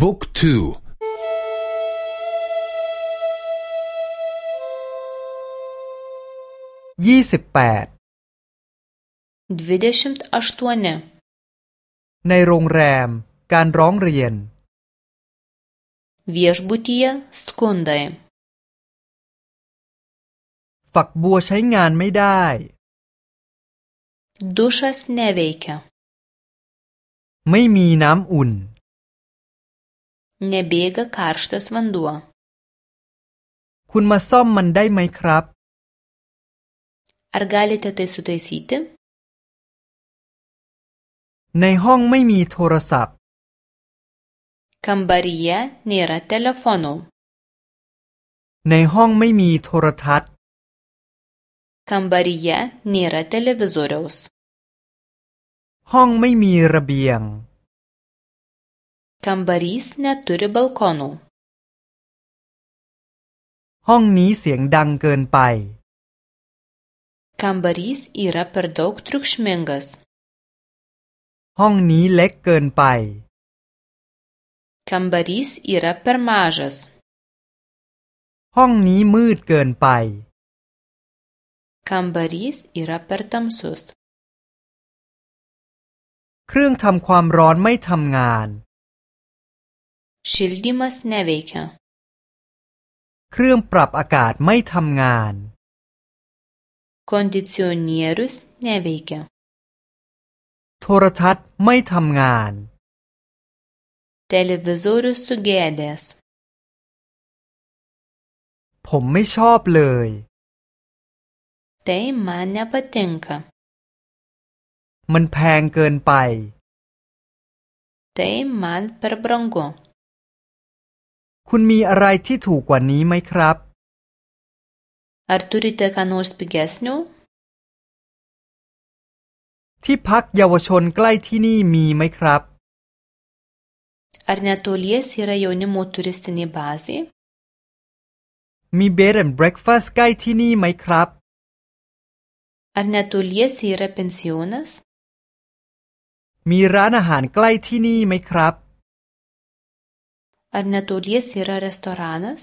บุ๊กทูยี่สิบแปดดดววิชชมตตอัเนในโรงแรม การร้องเรียนเวียชบุตียสก u n d a ฝักบัวใช้งานไม่ได้ดูชัสเนเวกไม่มีน้ำอุ่น Nebėga karštas vanduo. คุณมาซ่อมมันได้ไหมครับ Ar galite tai sutaisyti? ในห้องไม่มีโทรศัพท์ Kambaryje nėra telefono. ในห้องไม่มีโทรทัศน์ Kambaryje nėra televizoriaus. ห้องไม่มีระเบียง Kambarys neturi balkonų. ห้องนี้เสียงดังเกินไป Kambarys yra per daug triukšmingas. ห้องนี้เล็กเกินไป Kambarys yra per mažas. ห้องนี้มืดเกินไป Kambarys yra per tamsus. เครื่องทำความร้อนไม่ทำงาน Šildymas neveikia. เครื่องปรับอากาศไม่ทำงาน Kondicionierius neveikia. โทรทัศน์ไม่ทำงาน Televizorius sugedęs. ผมไม่ชอบเลย Tai man nepatinka. มันแพงเกินไป Tai man per brangu. คุณมีอะไรที่ถูกกว่านี้ไหมครับอ r ร u r i t e ตคาน r สปิ g e สโน o ที่พักเยาวชนใกล้ที่นี่มีไหมครับอร์เนโตเลียสเฮรายอนิโมตูริสต i เนบาซีมีเบรนละเบรคฟาสใกล้ที่นี่ไหมครับอาร Ar n ต t o l i e s e y r เพนซิโอนัสมีร้านอาหารใกล้ที่นี่ไหมครับ ar netoliese yra restoranas